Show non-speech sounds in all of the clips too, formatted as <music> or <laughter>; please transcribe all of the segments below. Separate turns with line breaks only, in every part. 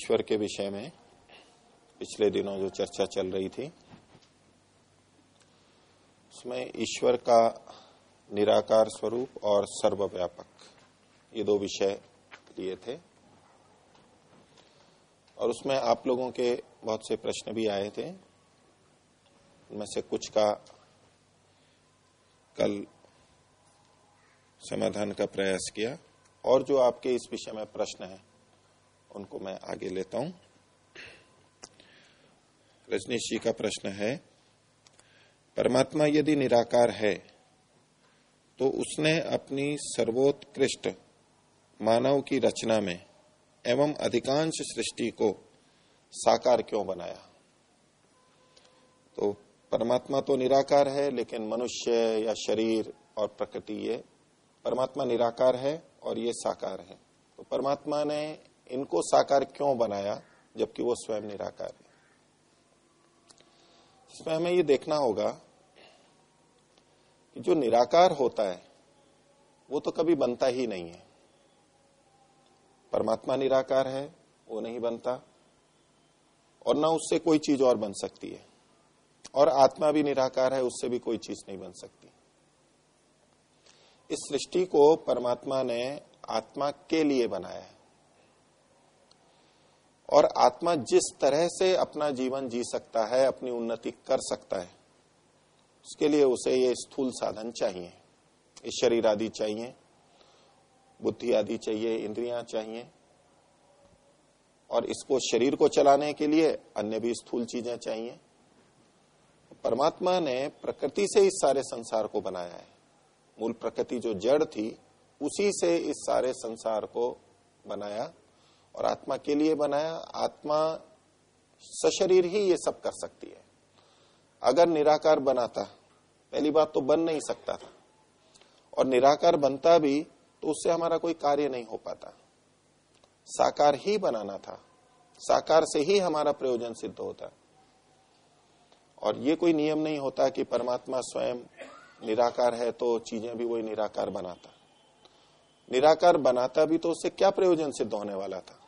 ईश्वर के विषय में पिछले दिनों जो चर्चा चल रही थी, उसमें ईश्वर का निराकार स्वरूप और सर्वव्यापक, ये दो विषय लिए थे। और उसमें आप लोगों के बहुत से प्रश्न भी आए थे। उनमें से कुछ का कल समाधान का प्रयास किया। और जो आपके इस विषय में प्रश्न है उनको मैं आगे लेता हूँ। रजनीश जी का प्रश्न है, परमात्मा यदि निराकार है तो उसने अपनी सर्वोत्कृष्ट मानव की रचना में एवं अधिकांश सृष्टि को साकार क्यों बनाया? तो परमात्मा तो निराकार है, लेकिन मनुष्य या शरीर और प्रकृति ये, परमात्मा निराकार है और ये साकार है। तो परमात्मा ने इनको साकार क्यों बनाया, जबकि वो स्वयं निराकार? है इसमें हमें ये देखना होगा कि जो निराकार होता है, वो तो कभी बनता ही नहीं है। परमात्मा निराकार है, वो नहीं बनता, और ना उससे कोई चीज़ और बन सकती है, और आत्मा भी निराकार है, उससे भी कोई चीज़ नहीं बन सकती। इस सृष्टि को परमात्मा ने आत्मा के लिए बनाया है। और आत्मा जिस तरह से अपना जीवन जी सकता है, अपनी उन्नति कर सकता है, उसके लिए उसे ये स्थूल साधन चाहिए। ये शरीर आदि चाहिए, बुद्धि आदि चाहिए, इंद्रियाँ चाहिए, और इसको शरीर को चलाने के लिए अन्य भी स्थूल चीज़ें चाहिए। परमात्मा ने प्रकृति से इस सारे संसार को बनाया है। मूल प्रकृति जो जड़ थी, उसी से इस सारे संसार को बनाया और आत्मा के लिए बनाया, आत्मा सशरीर ही ये सब कर सकती है। अगर निराकार बनाता, पहली बात तो बन नहीं सकता था। और निराकार बनता भी तो उससे हमारा कोई कार्य नहीं हो पाता। साकार ही बनाना था। साकार से ही हमारा प्रयोजन सिद्ध होता। और ये कोई नियम नहीं होता कि परमात्मा स्वयं निराकार है तो चीज़ें भी वही निराकार बनाता। निराकार बनाता भी तो उससे क्या प्रयोजन सिद्ध होने वाला था?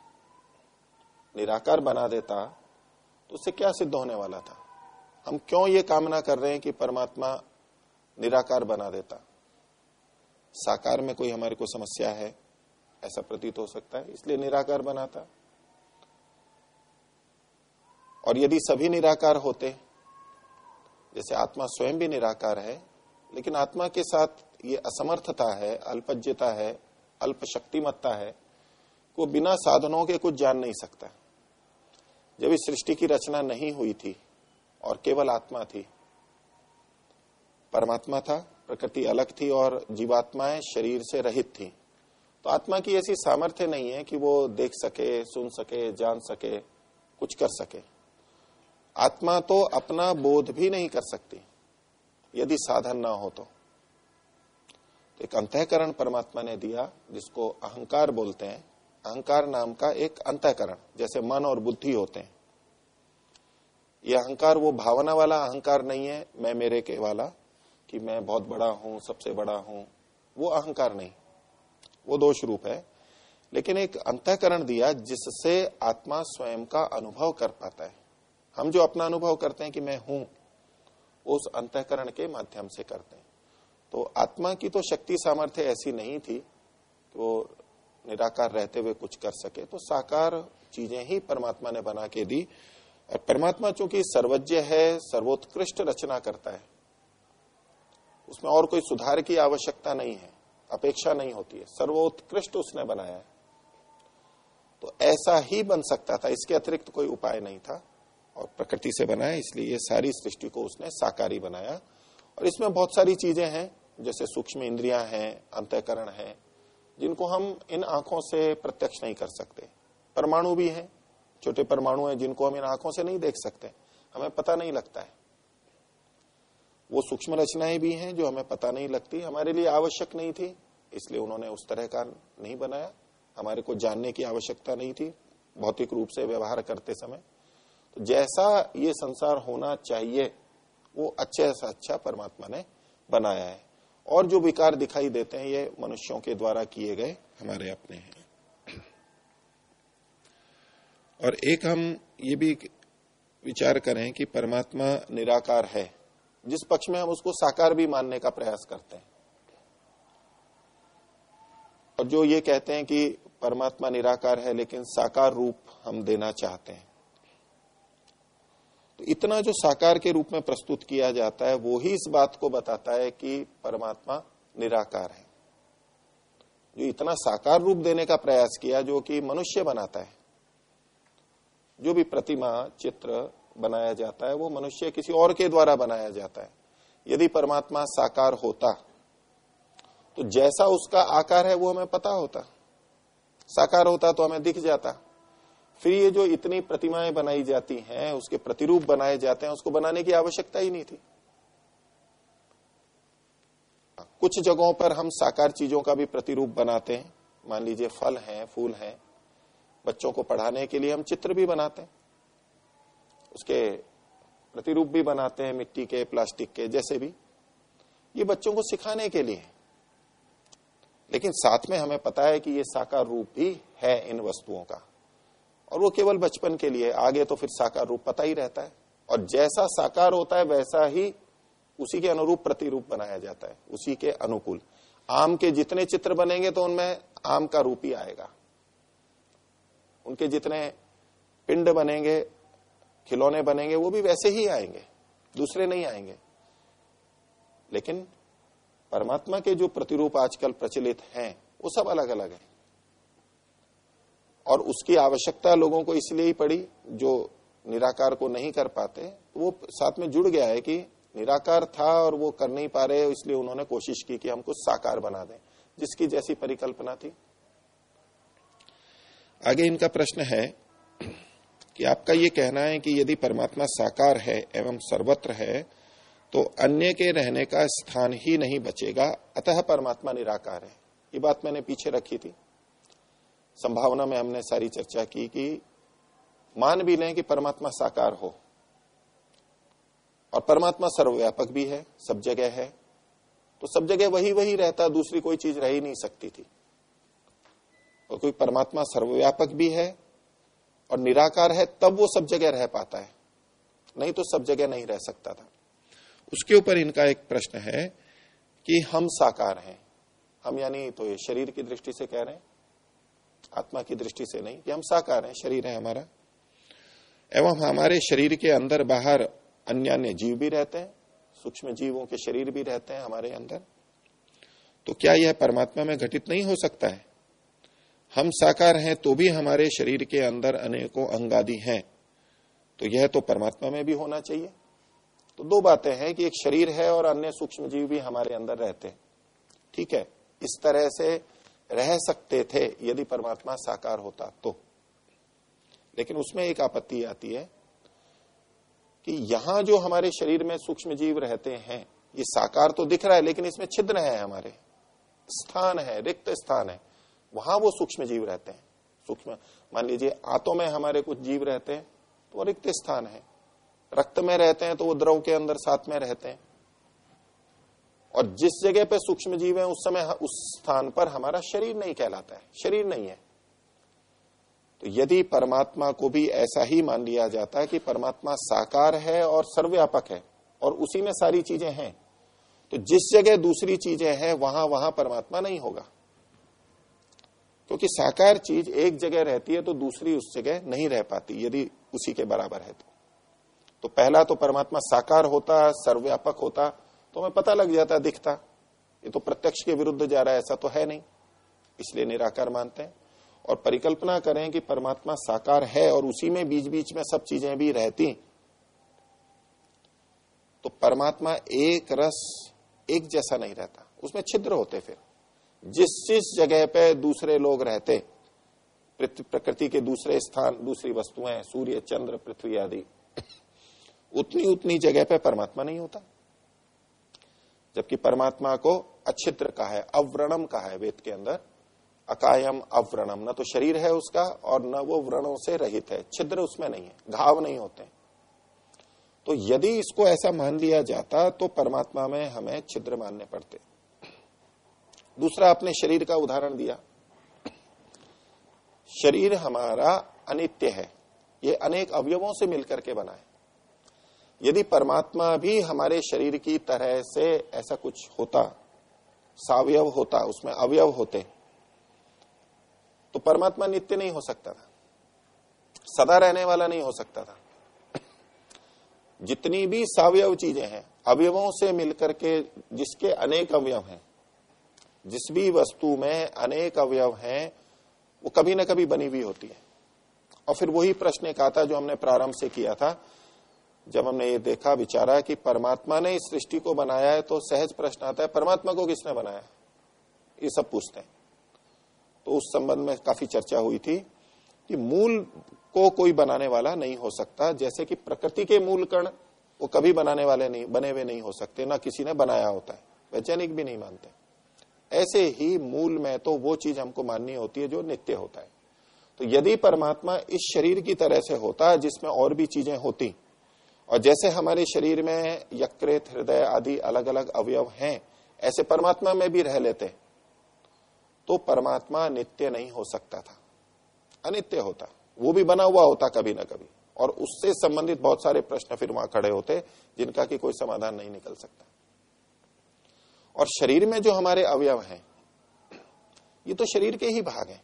निराकार बना देता तो उससे क्या सिद्ध होने वाला था? हम क्यों ये कामना कर रहे हैं कि परमात्मा निराकार बना देता? साकार में कोई हमारे को समस्या है? ऐसा प्रतीत हो सकता है, इसलिए निराकार बनाता। और यदि सभी निराकार होते, जैसे आत्मा स्वयं भी निराकार है, लेकिन आत्मा के साथ ये असमर्थता है, अल्पज्यता है अल्प शक्तिमत्ता है, वो बिना साधनों के कुछ जान नहीं सकता। जब इस सृष्टि की रचना नहीं हुई थी और केवल आत्मा थी, परमात्मा था, प्रकृति अलग थी और जीवात्माएँ शरीर से रहित थी। तो आत्मा की ऐसी सामर्थ्य नहीं है कि वो देख सके, सुन सके, जान सके, कुछ कर सके। आत्मा तो अपना बोध भी नहीं कर सकती, यदि साधन ना हो तो। एक अंतकरण परमात्मा ने दिया, जिसको अहंकार बोलते हैं। अहंकार नाम का एक अंतकरण, जैसे मन और बुद्धि होते हैं। यह अहंकार, वो भावना वाला अहंकार नहीं है, मैं मेरे के वाला, कि मैं बहुत बड़ा हूँ, सबसे बड़ा हूँ, वो अहंकार नहीं। वो दोष रूप है। लेकिन एक अंतकरण दिया जिससे आत्मा स्वयं का अनुभव कर पाता है। हम जो अपना अनुभव करते हैं कि मैं हूँ उस अंतकरण के माध्यम से करते हैं। तो आत्मा की तो शक्ति सामर्थ्य ऐसी नहीं थी कि वो निराकार रहते हुए कुछ कर सके। तो साकार चीज़ें ही परमात्मा ने बना के दी। और परमात्मा चूँकि सर्वज्ञ है, सर्वोत्कृष्ट रचना करता है, उसमें और कोई सुधार की आवश्यकता नहीं है, अपेक्षा नहीं होती है। सर्वोत्कृष्ट उसने बनाया है। तो ऐसा ही बन सकता था, इसके अतिरिक्त कोई उपाय नहीं था। और प्रकृति से बनाया इसलिए ये सारी सृष्टि को उसने साकारी बनाया। और इसमें बहुत सारी चीज़ें हैं, जैसे सूक्ष्म इंद्रियाँ हैं, अंतकरण है जिनको हम इन आँखों से प्रत्यक्ष नहीं कर सकते। परमाणु भी हैं, छोटे परमाणु हैं जिनको हम इन आँखों से नहीं देख सकते। हमें पता नहीं लगता है। वो सूक्ष्म रचनाएँ भी हैं जो हमें पता नहीं लगती। हमारे लिए आवश्यक नहीं थी, इसलिए उन्होंने उस तरह का नहीं बनाया। हमारे को जानने की आवश्यकता नहीं थी, भौतिक रूप से व्यवहार करते समय। तो जैसा ये संसार होना चाहिए, वो अच्छे से अच्छा परमात्मा ने बनाया है। और जो विकार दिखाई देते हैं, ये मनुष्यों के द्वारा किए गए हमारे अपने हैं। और एक हम ये भी विचार करें कि परमात्मा निराकार है, जिस पक्ष में हम उसको साकार भी मानने का प्रयास करते हैं। और जो ये कहते हैं कि परमात्मा निराकार है, लेकिन साकार रूप हम देना चाहते हैं। तो इतना जो साकार के रूप में प्रस्तुत किया जाता है, वो ही इस बात को बताता है कि परमात्मा निराकार है। जो इतना साकार रूप देने का प्रयास किया, जो कि मनुष्य बनाता है, जो भी प्रतिमा, चित्र बनाया जाता है, वो मनुष्य किसी और के द्वारा बनाया जाता है। यदि परमात्मा साकार होता तो जैसा उसका आकार है, वो हमें पता होता। साकार होता तो हमें दिख जाता। फिर ये जो इतनी प्रतिमाएँ बनाई जाती हैं, उसके प्रतिरूप बनाए जाते हैं, उसको बनाने की आवश्यकता ही नहीं थी। कुछ जगहों पर हम साकार चीज़ों का भी प्रतिरूप बनाते हैं। मान लीजिए फल हैं, फूल हैं। बच्चों को पढ़ाने के लिए हम चित्र भी बनाते हैं। उसके प्रतिरूप भी बनाते हैं, मिट्टी के, प्लास्टिक के, जैसे भी। ये बच्चों को सिखाने के लिए। लेकिन साथ में हमें पता है कि ये साकार रूप भी है इन वस्तुओं का। और वो केवल बचपन के लिए, आगे तो फिर साकार रूप पता ही रहता है। और जैसा साकार होता है, वैसा ही उसी के अनुरूप प्रतिरूप बनाया जाता है, उसी के अनुकूल। आम के जितने चित्र बनेंगे तो उनमें आम का रूप ही आएगा। उनके जितने पिंड बनेंगे, खिलौने बनेंगे, वो भी वैसे ही आएँगे, दूसरे नहीं आएँगे। लेकिन परमात्मा के जो प्रतिरूप आजकल प्रचलित हैं, वो सब अलग अलग है। और उसकी आवश्यकता लोगों को इसलिए ही पड़ी जो निराकार को नहीं कर पाते, वो साथ में जुड़ गया है कि निराकार था और वो कर नहीं पा रहे, इसलिए उन्होंने कोशिश की कि हम कुछ साकार बना दें, जिसकी जैसी परिकल्पना थी। आगे इनका प्रश्न है कि आपका ये कहना है कि यदि परमात्मा साकार है एवं सर्वत्र है तो अन्य के रहने का स्थान ही नहीं बचेगा, अतः परमात्मा निराकार है। ये बात मैंने पीछे रखी थी। संभावना में हमने सारी चर्चा की कि मान भी लें कि परमात्मा साकार हो, और परमात्मा सर्वव्यापक भी है, सब जगह है तो सब जगह वही वही रहता, दूसरी कोई चीज़ रह ही नहीं सकती थी। और कोई परमात्मा सर्वव्यापक भी है और निराकार है, तब वो सब जगह रह पाता है। नहीं तो सब जगह नहीं रह सकता था। उसके ऊपर इनका एक प्रश्न है कि हम साकार हैं। हम यानी तो ये शरीर की दृष्टि से कह रहे हैं आत्मा की दृष्टि से नहीं, कि हम साकार हैं, शरीर है हमारा। एवं हमारे शरीर के अंदर बाहर अन्य अन्य जीव भी रहते हैं, सूक्ष्म जीवों के शरीर भी रहते हैं हमारे अंदर। तो क्या यह परमात्मा में घटित नहीं हो सकता है? हम साकार हैं तो भी हमारे शरीर के अंदर अनेकों अंगादि हैं। तो यह तो परमात्मा में भी होना चाहिए। तो दो बातें हैं कि एक शरीर है और अन्य सूक्ष्म जीव भी हमारे अंदर रहते हैं। ठीक है, इस तरह से रह सकते थे यदि परमात्मा साकार होता तो। लेकिन उसमें एक आपत्ति आती है कि यहाँ जो हमारे शरीर में सूक्ष्म जीव रहते हैं, ये साकार तो दिख रहा है, लेकिन इसमें छिद्र है हमारे। स्थान है, रिक्त स्थान है। वहाँ वो सूक्ष्म जीव रहते हैं। सूक्ष्म, मान लीजिए, आंतों में हमारे कुछ जीव रहते हैं तो वो रिक्त स्थान है। रक्त में रहते हैं तो वो द्रव के अंदर साथ में रहते हैं। और जिस जगह पे सूक्ष्म जीव है, उस समय उस स्थान पर हमारा शरीर नहीं कहलाता है। शरीर नहीं है। तो यदि परमात्मा को भी ऐसा ही मान लिया जाता है कि परमात्मा साकार है और सर्वव्यापक है, और उसी में सारी चीज़ें हैं तो जिस जगह दूसरी चीज़ें हैं, वहाँ वहाँ परमात्मा नहीं होगा। क्योंकि साकार चीज़ एक जगह रहती है तो दूसरी उस जगह नहीं रह पाती, यदि उसी के बराबर है तो। तो पहला तो परमात्मा साकार होता, सर्वव्यापक होता तो हमें पता लग जाता, दिखता। ये तो प्रत्यक्ष के विरुद्ध जा रहा है, ऐसा तो है नहीं। इसलिए निराकार मानते हैं। और परिकल्पना करें कि परमात्मा साकार है और उसी में बीच बीच में सब चीज़ें भी रहती तो परमात्मा एक रस एक जैसा नहीं रहता। उसमें छिद्र होते फिर। जिस जिस जगह पे दूसरे लोग रहते प्रकृति के दूसरे स्थान, दूसरी वस्तुएँ, सूर्य, चंद्र, पृथ्वी आदि उतनी उतनी जगह पे परमात्मा नहीं होता। जबकि परमात्मा को अच्छिद्र कहा है, अव्रणम कहा है वेद के अंदर। अकायम अव्रणम, न तो शरीर है उसका और न वो व्रणों से रहित है, छिद्र उसमें नहीं है, घाव नहीं होते। तो यदि इसको ऐसा मान लिया जाता तो परमात्मा में हमें छिद्र मानने पड़ते। दूसरा, आपने शरीर का उदाहरण दिया। शरीर हमारा अनित्य है, ये अनेक अवयवों से मिलकर के बना है। यदि परमात्मा भी हमारे शरीर की तरह से ऐसा कुछ होता, सावयव होता, उसमें अवयव होते तो परमात्मा नित्य नहीं हो सकता था। सदा रहने वाला नहीं हो सकता था। जितनी भी सावयव चीज़ें हैं, अवयवों से मिलकर के जिसके अनेक अवयव हैं, जिस भी वस्तु में अनेक अवयव हैं, वो कभी ना कभी बनी हुई होती है। और फिर वही प्रश्न एक आता जो हमने प्रारंभ से किया था जब हमने ये देखा, विचारा कि परमात्मा ने इस सृष्टि को बनाया है तो सहज प्रश्न आता है, परमात्मा को किसने बनाया ये सब पूछते हैं। तो उस संबंध में काफ़ी चर्चा हुई थी कि मूल को कोई बनाने वाला नहीं हो सकता, जैसे कि प्रकृति के मूल कण वो कभी बनाने वाले नहीं, बने हुए नहीं हो सकते, ना किसी ने बनाया होता है। वैज्ञानिक भी नहीं मानते। ऐसे ही मूल में तो वो चीज़ हमको माननी होती है जो नित्य होता है। तो यदि परमात्मा इस शरीर की तरह से होता, जिसमें और भी चीज़ें होती और जैसे हमारे शरीर में यकृत, हृदय आदि अलग अलग अवयव हैं, ऐसे परमात्मा में भी रह लेते तो परमात्मा नित्य नहीं हो सकता था। अनित्य होता। वो भी बना हुआ होता कभी ना कभी। और उससे संबंधित बहुत सारे प्रश्न फिर वहाँ खड़े होते, जिनका कि कोई समाधान नहीं निकल सकता। और शरीर में जो हमारे अवयव हैं, ये तो शरीर के ही भाग हैं।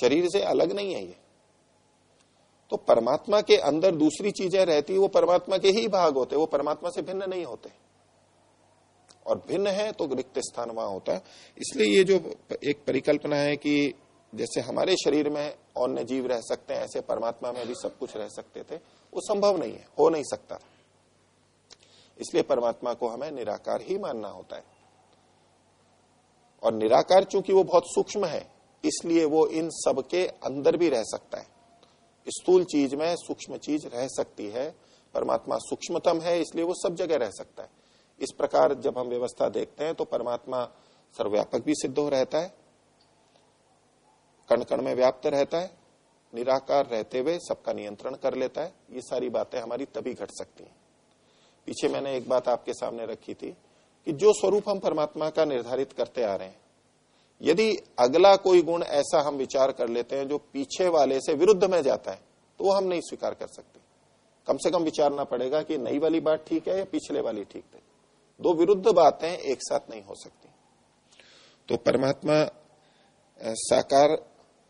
शरीर से अलग नहीं है ये। तो परमात्मा के अंदर दूसरी चीज़ें रहती वो परमात्मा के ही भाग होते वो परमात्मा से भिन्न नहीं होते। और भिन्न है तो रिक्त स्थान वहाँ होता है। इसलिए ये जो एक परिकल्पना है कि जैसे हमारे शरीर में अन्य जीव रह सकते हैं, ऐसे परमात्मा में भी सब कुछ रह सकते थे, वो संभव नहीं है, हो नहीं सकता इसलिए परमात्मा को हमें निराकार ही मानना होता है। और निराकार चूँकि वो बहुत सूक्ष्म है, इसलिए वो इन सब के अंदर भी रह सकता है। स्थूल चीज़ में सूक्ष्म चीज़ रह सकती है, परमात्मा सूक्ष्मतम है, इसलिए वो सब जगह रह सकता है। इस प्रकार जब हम व्यवस्था देखते हैं तो परमात्मा सर्वव्यापक भी सिद्ध हो रहता है कण कण में व्याप्त रहता है, निराकार रहते हुए सबका नियंत्रण कर लेता है। ये सारी बातें हमारी तभी घट सकती हैं। पीछे मैंने एक बात आपके सामने रखी थी कि जो स्वरूप हम परमात्मा का निर्धारित करते आ रहे हैं यदि अगला कोई गुण ऐसा हम विचार कर लेते हैं जो पीछे वाले से विरुद्ध में जाता है तो हम नहीं स्वीकार कर सकते। कम से कम विचारना पड़ेगा कि नई वाली बात ठीक है या पिछले वाली ठीक है। दो विरुद्ध बातें एक साथ नहीं हो सकती। तो परमात्मा साकार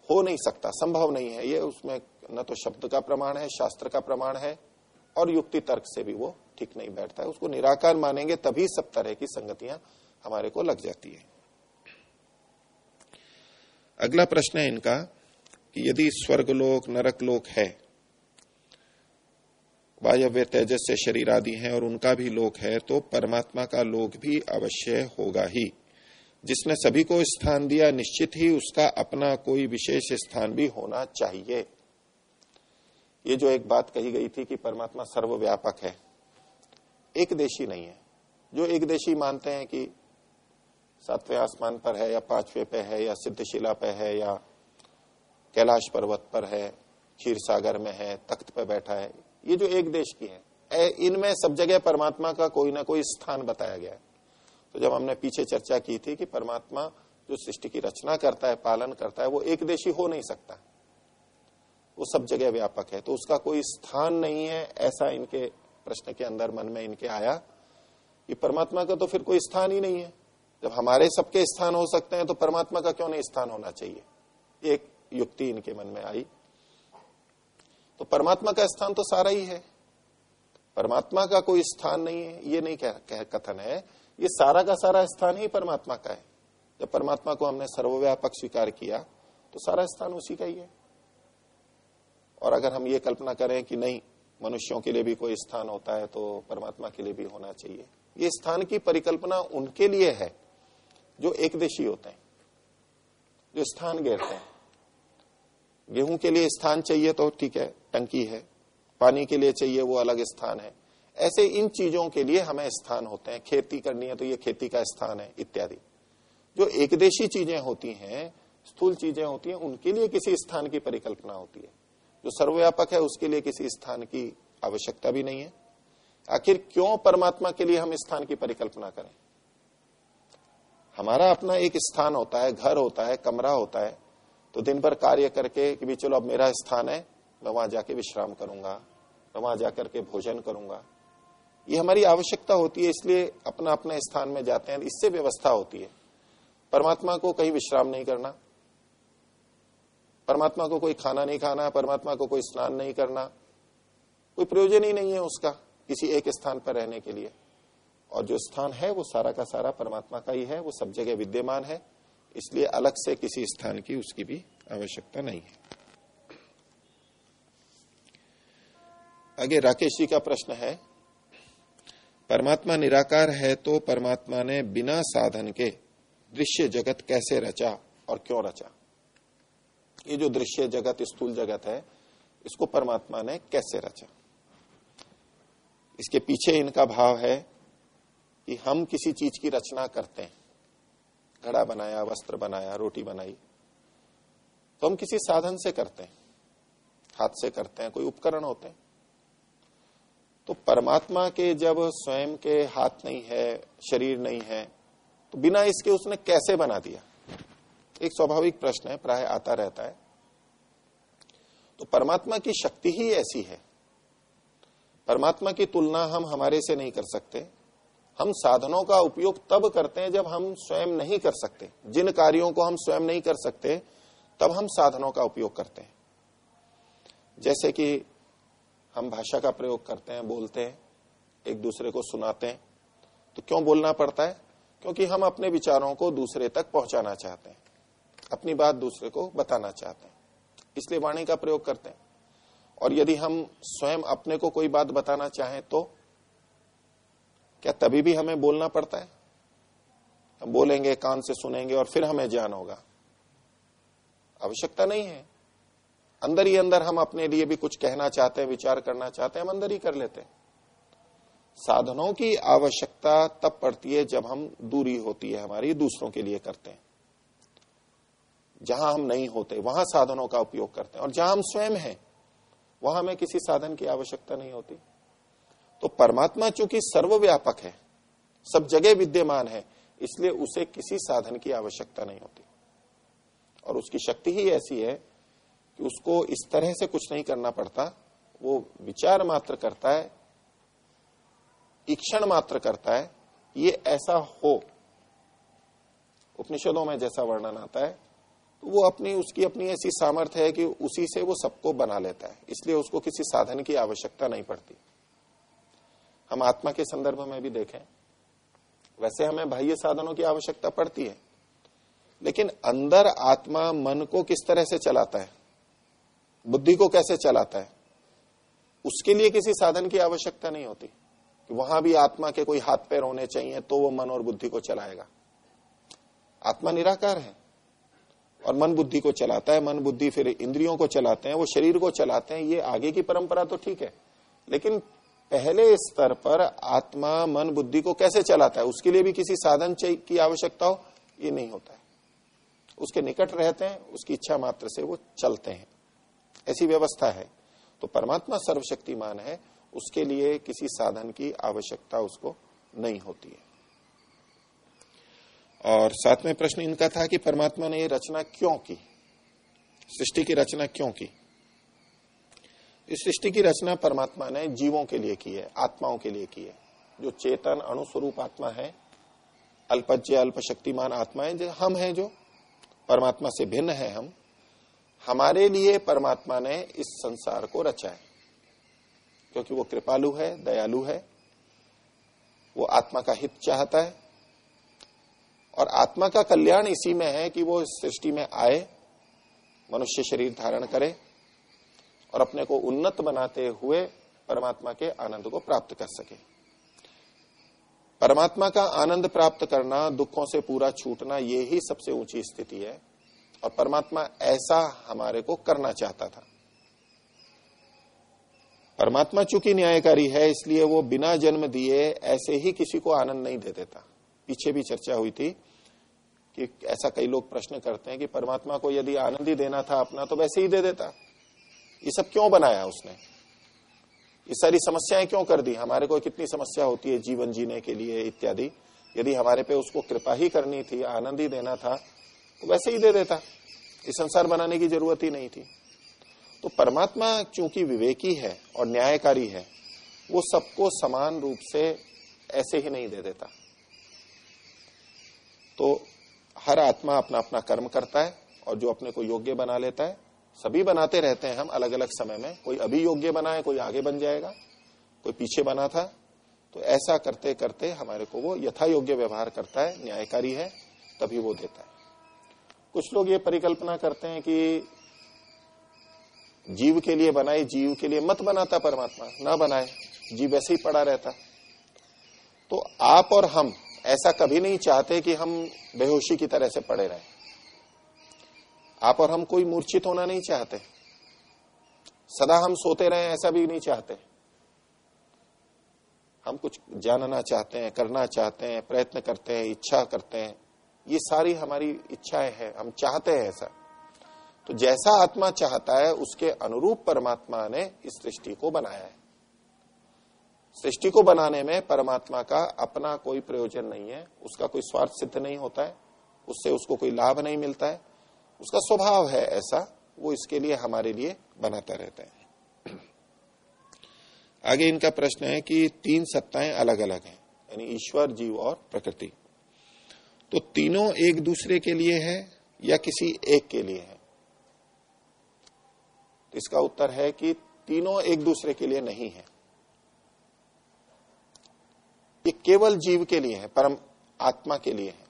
हो नहीं सकता, संभव नहीं है ये। उसमें न तो शब्द का प्रमाण है, शास्त्र का प्रमाण है, और युक्ति तर्क से भी वो ठीक नहीं बैठता है। उसको निराकार मानेंगे तभी सब तरह की संगतियाँ हमारे को लग जाती है। अगला प्रश्न है इनका कि यदि स्वर्गलोक नरक लोक है, वायव्य तेजस से शरीर आदि हैं और उनका भी लोक है तो परमात्मा का लोक भी अवश्य होगा ही। जिसने सभी को स्थान दिया, निश्चित ही उसका अपना कोई विशेष स्थान भी होना चाहिए। ये जो एक बात कही गई थी कि परमात्मा सर्वव्यापक है, एक देशी नहीं है। जो एक देशी मानते हैं कि सातवें आसमान पर है या पाँचवें पे है या सिद्धशिला पे है या कैलाश पर्वत पर है, क्षीर सागर में है, तख्त पे बैठा है, ये जो एक देश की है इनमें सब जगह परमात्मा का कोई ना कोई स्थान बताया गया है। तो जब हमने पीछे चर्चा की थी कि परमात्मा जो सृष्टि की रचना करता है, पालन करता है, वो एक देशी हो नहीं सकता। वो सब जगह व्यापक है तो उसका कोई स्थान नहीं है, ऐसा इनके प्रश्न के अंदर मन में इनके आया कि परमात्मा का तो फिर कोई स्थान ही नहीं है। जब हमारे सबके स्थान हो सकते हैं तो परमात्मा का क्यों नहीं स्थान होना चाहिए? एक युक्ति इनके मन में आई। तो परमात्मा का स्थान तो सारा ही है। परमात्मा का कोई स्थान नहीं है ये नहीं कह, कह कथन है। ये सारा का सारा स्थान ही परमात्मा का है। जब परमात्मा को हमने सर्वव्यापक स्वीकार किया तो सारा स्थान उसी का ही है। और अगर हम ये कल्पना करें कि नहीं मनुष्यों के लिए भी कोई स्थान होता है तो परमात्मा के लिए भी होना चाहिए। ये स्थान की परिकल्पना उनके लिए है। जो एक देशी होते हैं, जो स्थान घेरते हैं। गेहूँ के लिए स्थान चाहिए तो ठीक है, टंकी है। पानी के लिए चाहिए, वो अलग स्थान है। ऐसे इन चीज़ों के लिए हमें स्थान होते हैं। खेती करनी है तो ये खेती का स्थान है, इत्यादि। जो एकदेशी चीज़ें होती हैं, स्थूल चीज़ें होती हैं, उनके लिए किसी स्थान की परिकल्पना होती है। जो सर्वव्यापक है, उसके लिए किसी स्थान की आवश्यकता भी नहीं है। आखिर क्यों परमात्मा के लिए हम स्थान की परिकल्पना करें? हमारा अपना एक स्थान होता है, घर होता है, कमरा होता है तो दिन भर कार्य करके कि भी चलो अब मेरा स्थान है, मैं वहाँ जाके विश्राम करूँगा, मैं वहाँ जाकर के भोजन करूँगा। ये हमारी आवश्यकता होती है, इसलिए अपना अपने स्थान में जाते हैं, इससे व्यवस्था होती है। परमात्मा को कहीं विश्राम नहीं करना। परमात्मा को कोई खाना नहीं खाना, परमात्मा को कोई स्नान नहीं करना। कोई प्रयोजन ही नहीं है उसका, किसी एक स्थान पर रहने के लिए। और जो स्थान है, वो सारा का सारा परमात्मा का ही है, वो सब जगह विद्यमान है। इसलिए अलग से किसी स्थान की उसकी भी आवश्यकता नहीं है। आगे राकेश जी का प्रश्न है, परमात्मा निराकार है तो परमात्मा ने बिना साधन के दृश्य जगत कैसे रचा और क्यों रचा? ये जो दृश्य जगत, स्थूल जगत है, इसको परमात्मा ने कैसे रचा? इसके पीछे इनका भाव है कि हम किसी चीज़ की रचना करते हैं। घड़ा बनाया, वस्त्र बनाया, रोटी बनाई। तो हम किसी साधन से करते हैं। हाथ से करते हैं, कोई उपकरण होते हैं। तो परमात्मा के जब स्वयं के हाथ नहीं है, शरीर नहीं है तो बिना इसके उसने कैसे बना दिया? एक स्वाभाविक प्रश्न है, प्राय आता रहता है। तो परमात्मा की शक्ति ही ऐसी है। परमात्मा की तुलना हम हमारे से नहीं कर सकते। हम साधनों का उपयोग तब करते हैं जब हम स्वयं नहीं कर सकते। जिन कार्यों को हम स्वयं नहीं कर सकते, तब हम साधनों का उपयोग करते हैं। जैसे कि हम भाषा का प्रयोग करते हैं, बोलते हैं, एक दूसरे को सुनाते हैं तो क्यों बोलना पड़ता है? क्योंकि हम अपने विचारों को दूसरे तक पहुंचाना चाहते हैं। अपनी बात दूसरे को बताना चाहते हैं। इसलिए वाणी का प्रयोग करते हैं। और यदि हम स्वयं अपने को कोई बात बताना चाहें तो क्या तभी भी हमें बोलना पड़ता है? हम बोलेंगे, कान से सुनेंगे और फिर हमें ज्ञान होगा। आवश्यकता नहीं है। अंदर ही अंदर हम अपने लिए भी कुछ कहना चाहते हैं, विचार करना चाहते हैं, हम अंदर ही कर लेते हैं। साधनों की आवश्यकता तब पड़ती है जब हम दूरी होती है हमारी, दूसरों के लिए करते हैं। जहाँ हम नहीं होते, वहाँ साधनों का उपयोग करते हैं। और जहाँ हम स्वयं हैं, वहाँ हमें किसी साधन की आवश्यकता नहीं होती। तो परमात्मा चूँकि सर्वव्यापक है, सब जगह विद्यमान है, इसलिए उसे किसी साधन की आवश्यकता नहीं होती। और उसकी शक्ति ही ऐसी है कि उसको इस तरह से कुछ नहीं करना पड़ता, वो विचार मात्र करता है ईक्षण मात्र करता है, ये ऐसा हो। उपनिषदों में जैसा वर्णन आता है तो वो अपनी, उसकी अपनी ऐसी सामर्थ्य है कि उसी से वो सबको बना लेता है, इसलिए उसको किसी साधन की आवश्यकता नहीं पड़ती। हम आत्मा के संदर्भ में भी देखें, वैसे हमें बाह्य साधनों की आवश्यकता पड़ती है। लेकिन अंदर आत्मा मन को किस तरह से चलाता है? बुद्धि को कैसे चलाता है? उसके लिए किसी साधन की आवश्यकता नहीं होती। कि वहाँ भी आत्मा के कोई हाथ पैर होने चाहिए तो वो मन और बुद्धि को चलाएगा। आत्मा निराकार है और मन बुद्धि को चलाता है, मन बुद्धि फिर इंद्रियों को चलाते हैं, वो शरीर को चलाते हैं, ये आगे की परंपरा तो ठीक है। लेकिन पहले स्तर पर आत्मा, मन, बुद्धि को कैसे चलाता है? उसके लिए भी किसी साधन की आवश्यकता हो? ये नहीं होता है। उसके निकट रहते हैं, उसकी इच्छा मात्र से वो चलते हैं। ऐसी व्यवस्था है। तो परमात्मा सर्वशक्तिमान है, उसके लिए किसी साधन की आवश्यकता उसको नहीं होती है। और साथ में प्रश्न इनका था कि परमात्मा ने ये रचना क्यों की? सृष्टि की रचना क्यों की? इस सृष्टि की रचना परमात्मा ने जीवों के लिए की है, आत्माओं के लिए की है। जो चेतन अणुस्वरूप आत्मा है अल्पज्य अल्प शक्तिमान आत्माएँ जो हम हैं जो, परमात्मा से भिन्न है हम, हमारे लिए परमात्मा ने इस संसार को रचा है। क्योंकि वो कृपालु है, दयालु है, वो आत्मा का हित चाहता है, और आत्मा का कल्याण इसी में है कि वो इस सृष्टि में आए, मनुष्य शरीर धारण करे और अपने को उन्नत बनाते हुए परमात्मा के आनंद को प्राप्त कर सके। परमात्मा का आनंद प्राप्त करना, दुखों से पूरा छूटना, ये ही सबसे ऊँची स्थिति है। और परमात्मा ऐसा हमारे को करना चाहता था। परमात्मा चूँकि न्यायकारी है, इसलिए वो बिना जन्म दिए ऐसे ही किसी को आनंद नहीं दे देता। पीछे भी चर्चा हुई थी कि ऐसा कई लोग प्रश्न करते हैं कि परमात्मा को यदि आनंद ही देना था अपना तो वैसे ही दे देता। ये सब क्यों बनाया उसने? ये सारी समस्याएँ क्यों कर दी? हमारे को कितनी समस्या होती है जीवन जीने के लिए इत्यादि। यदि हमारे पे उसको कृपा ही करनी थी, आनंद ही देना था तो वैसे ही दे देता। इस संसार बनाने की ज़रूरत ही नहीं थी। तो परमात्मा चूँकि विवेकी है और न्यायकारी है, वो सबको समान रूप से ऐसे ही नहीं दे देता। तो हर आत्मा अपना अपना कर्म करता है और जो अपने को योग्य बना लेता है सभी बनाते रहते हैं हम अलग अलग समय में। कोई अभी योग्य बना है, कोई आगे बन जाएगा। कोई पीछे बना था। तो ऐसा करते करते हमारे को वो यथा योग्य व्यवहार करता है, न्यायकारी है, तभी वो देता है। कुछ लोग ये परिकल्पना करते हैं कि जीव के लिए बनाए, जीव के लिए मत बनाता परमात्मा। ना बनाए, जीव वैसे ही पड़ा रहता। तो आप और हम, ऐसा कभी नहीं चाहते कि हम बेहोशी की तरह से पड़े रहें। आप और हम कोई मूर्छित होना नहीं चाहते। सदा हम सोते रहे ऐसा भी नहीं चाहते। हम कुछ जानना चाहते हैं, करना चाहते हैं, प्रयत्न करते हैं, इच्छा करते हैं। ये सारी हमारी इच्छाएँ हैं, हम चाहते हैं ऐसा। तो जैसा आत्मा चाहता है, उसके अनुरूप परमात्मा ने इस सृष्टि को बनाया है। सृष्टि को बनाने में परमात्मा का अपना कोई प्रयोजन नहीं है, उसका कोई स्वार्थ सिद्ध नहीं होता है, उससे उसको कोई लाभ नहीं मिलता है। उसका स्वभाव है ऐसा, वो इसके लिए हमारे लिए बनाता रहता है। आगे इनका प्रश्न है कि तीन सत्ताएँ अलग अलग हैं, यानी ईश्वर, जीव और प्रकृति। तो तीनों एक दूसरे के लिए है या किसी एक के लिए है? तो इसका उत्तर है कि तीनों एक दूसरे के लिए नहीं है। ये केवल जीव के लिए है, परम आत्मा के लिए है।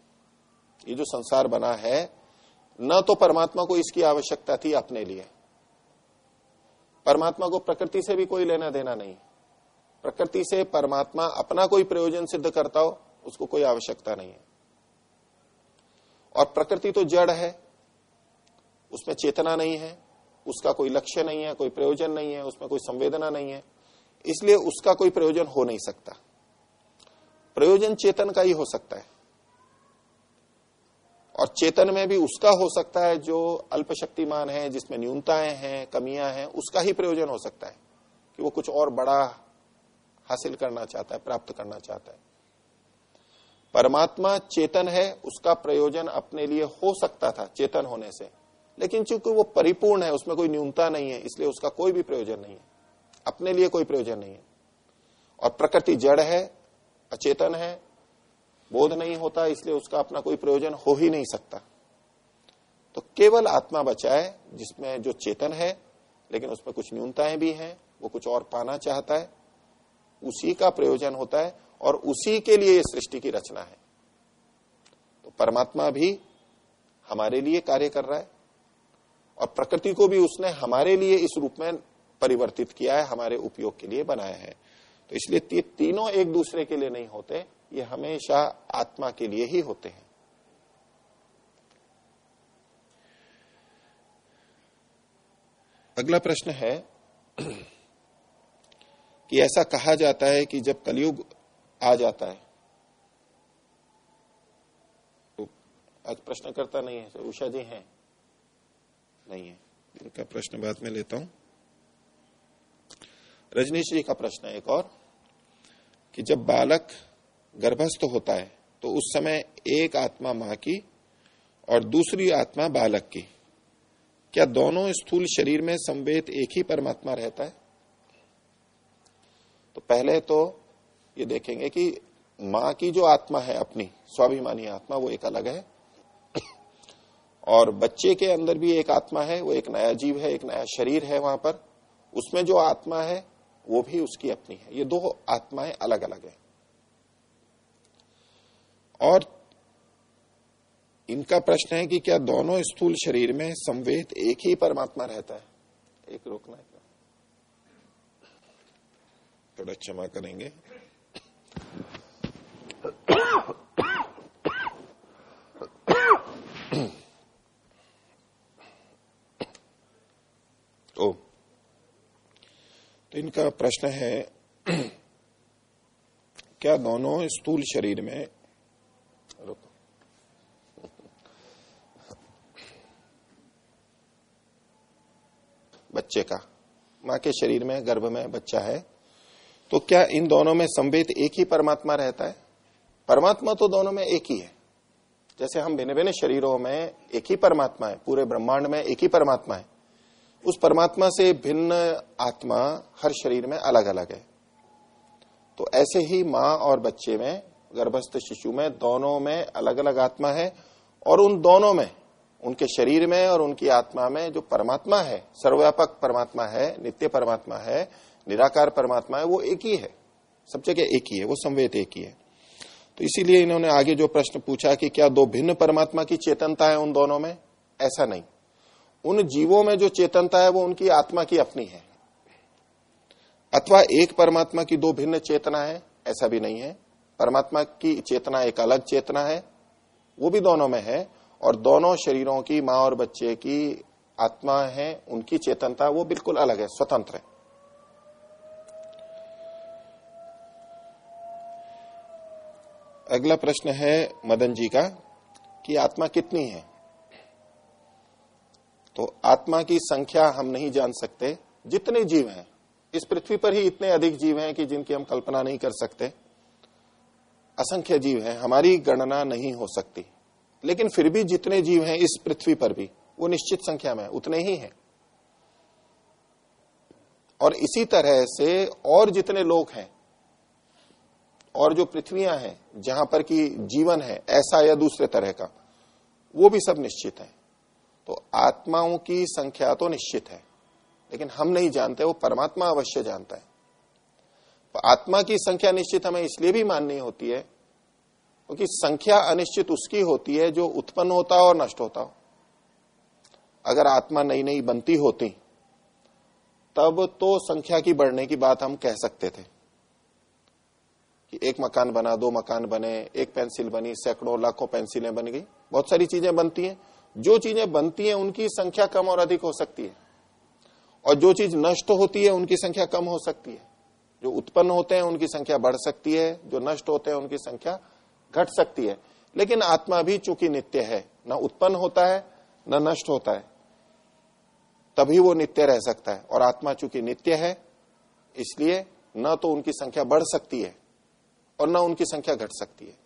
ये जो संसार बना है न तो परमात्मा को इसकी आवश्यकता थी अपने लिए। परमात्मा को प्रकृति से भी कोई लेना देना नहीं। प्रकृति से परमात्मा अपना कोई प्रयोजन सिद्ध करता हो, उसको कोई आवश्यकता नहीं है। और प्रकृति तो जड़ है, उसमें चेतना नहीं है, उसका कोई लक्ष्य नहीं है, कोई प्रयोजन नहीं है, उसमें कोई संवेदना नहीं है, इसलिए उसका कोई प्रयोजन हो नहीं सकता। प्रयोजन चेतन का ही हो सकता है। और चेतन में भी उसका हो सकता है जो अल्प शक्तिमान है, जिसमें न्यूनताएँ हैं, कमियाँ हैं, उसका ही प्रयोजन हो सकता है कि वो कुछ और बड़ा हासिल करना चाहता है, प्राप्त करना चाहता है। परमात्मा चेतन है, उसका प्रयोजन अपने लिए हो सकता था, चेतन होने से। लेकिन चूँकि वो परिपूर्ण है, उसमें कोई न्यूनता नहीं है, इसलिए उसका कोई भी प्रयोजन नहीं है। अपने लिए कोई प्रयोजन नहीं है। और प्रकृति जड़ है, अचेतन है बोध नहीं होता, इसलिए उसका अपना कोई प्रयोजन हो ही नहीं सकता। तो केवल आत्मा बचा है, जिसमें जो चेतन है, लेकिन उसमें कुछ न्यूनताएँ भी हैं, वो कुछ और पाना चाहता है, उसी का प्रयोजन होता है, और उसी के लिए सृष्टि की रचना है। तो परमात्मा भी हमारे लिए कार्य कर रहा है, और प्रकृति को भी उसने हमारे लिए इस रूप में परिवर्तित किया है, हमारे उपयोग के लिए बनाया है। तो इसलिए ये तीनों एक दूसरे के लिए नहीं होते, ये हमेशा आत्मा के लिए ही होते हैं। अगला प्रश्न है <clears throat> कि ऐसा कहा जाता है कि जब कलयुग आ जाता है तो आज प्रश्न करता नहीं है उषा जी हैं। नहीं है। इनका प्रश्न बाद में लेता हूँ। रजनीश जी का प्रश्न एक और, कि जब बालक गर्भस्थ होता है तो उस समय एक आत्मा माँ की और दूसरी आत्मा बालक की। क्या दोनों स्थूल शरीर में संवेद एक ही परमात्मा रहता है? तो पहले तो ये देखेंगे कि माँ की जो आत्मा है अपनी, स्वाभिमानी आत्मा, वो एक अलग है। और बच्चे के अंदर भी एक आत्मा है, वो एक नया जीव है, एक नया शरीर है वहाँ पर। उसमें जो आत्मा है वो भी उसकी अपनी है। ये दो आत्माएँ अलग अलग है। और इनका प्रश्न है कि क्या दोनों स्थूल शरीर में संवेद एक ही परमात्मा रहता है? एक रोकना है। थोड़ा क्षमा करेंगे ओ तो इनका प्रश्न है, <clears throat> क्या दोनों स्थूल शरीर में, रुको। बच्चे का, माँ के शरीर में, गर्भ में बच्चा है तो क्या इन दोनों में संवेद एक ही परमात्मा रहता है? परमात्मा तो दोनों में एक ही है। जैसे हम भिन्न भिन्न शरीरों में एक ही परमात्मा है, पूरे ब्रह्मांड में एक ही परमात्मा है। उस परमात्मा से भिन्न आत्मा हर शरीर में अलग अलग है। तो ऐसे ही माँ और बच्चे में, गर्भस्थ शिशु में दोनों में अलग अलग आत्मा है और उन दोनों में, उनके शरीर में और उनकी आत्मा में जो परमात्मा है, सर्वव्यापक परमात्मा है, नित्य परमात्मा है, निराकार परमात्मा है, वो एक ही है। सब जगह एक ही है, वो संवेद एक ही है। तो इसीलिए इन्होंने आगे जो प्रश्न पूछा कि क्या दो भिन्न परमात्मा की चेतनता है उन दोनों में? ऐसा नहीं। उन जीवों में जो चेतनता है वो उनकी आत्मा की अपनी है। अथवा एक परमात्मा की दो भिन्न चेतना है, ऐसा भी नहीं है। परमात्मा की चेतना एक अलग चेतना है, वो भी दोनों में है, और दोनों शरीरों की, माँ और बच्चे की आत्मा है, उनकी चेतनता वो बिल्कुल अलग है, स्वतंत्र है। अगला प्रश्न है मदन जी का कि आत्मा कितनी है? तो आत्मा की संख्या हम नहीं जान सकते, जितने जीव हैं। इस पृथ्वी पर ही इतने अधिक जीव हैं कि जिनकी हम कल्पना नहीं कर सकते। असंख्य जीव हैं, हमारी गणना नहीं हो सकती। लेकिन फिर भी जितने जीव हैं इस पृथ्वी पर भी, वो निश्चित संख्या में उतने ही हैं। और इसी तरह से और जितने लोग हैं, और जो पृथ्वियाँ हैं, जहाँ पर कि जीवन है, ऐसा या दूसरे तरह का, वो भी सब निश्चित है। तो आत्माओं की संख्या तो निश्चित है, लेकिन हम नहीं जानते, वो परमात्मा अवश्य जानता है। तो आत्मा की संख्या निश्चित हमें इसलिए भी माननी होती है, क्योंकि संख्या अनिश्चित उसकी होती है जो उत्पन्न होता हो और नष्ट होता हो। अगर आत्मा नई नई बनती होती, तब तो संख्या की बढ़ने की बात हम कह सकते थे, कि एक मकान बना, दो मकान बने, एक पेंसिल बनी, सैकड़ों, लाखों पेंसिलें बन गई, बहुत सारी चीज़ें बनती हैं। जो चीज़ें बनती हैं, उनकी संख्या कम और अधिक हो सकती है। और जो चीज़ नष्ट होती है, उनकी संख्या कम हो सकती है। जो उत्पन्न होते हैं, उनकी संख्या बढ़ सकती है। जो नष्ट होते हैं, उनकी संख्या घट सकती है। लेकिन आत्मा भी चूँकि नित्य है, न उत्पन्न होता है, न नष्ट होता है। तभी वो नित्य रह सकता है। और आत्मा चूँकि नित्य है, इसलिए न तो उनकी संख्या बढ़ सकती है और न उनकी संख्या घट सकती है।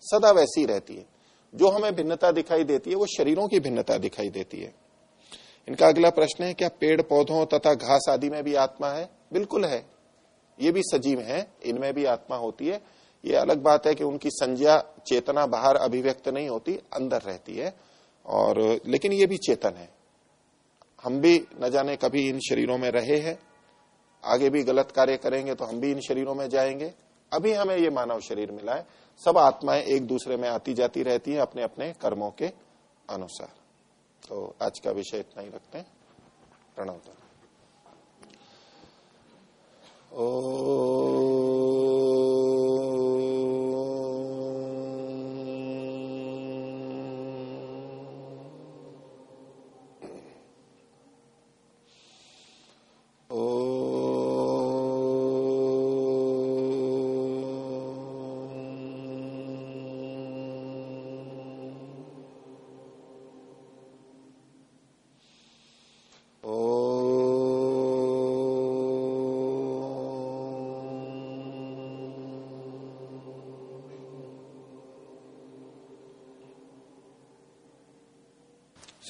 सदा वैसी रहती है। जो हमें भिन्नता दिखाई देती है, वो शरीरों की भिन्नता दिखाई देती है। इनका अगला प्रश्न है, क्या पेड़ पौधों तथा घास आदि में भी आत्मा है? बिल्कुल है। ये भी सजीव है, इनमें भी आत्मा होती है। ये अलग बात है कि उनकी संज्ञा, चेतना बाहर अभिव्यक्त नहीं होती, अंदर रहती है। और, लेकिन ये भी चेतन है। हम भी न जाने कभी इन शरीरों में रहे हैं। आगे भी गलत कार्य करेंगे तो हम भी इन शरीरों में जाएँगे। अभी हमें ये मानव शरीर मिला है। सब आत्माएँ एक दूसरे में आती जाती रहती है अपने अपने कर्मों के अनुसार। तो आज का विषय इतना ही रखते हैं। प्रणव ओ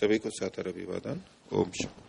सभी को सातर अभिवादन। ओम शांति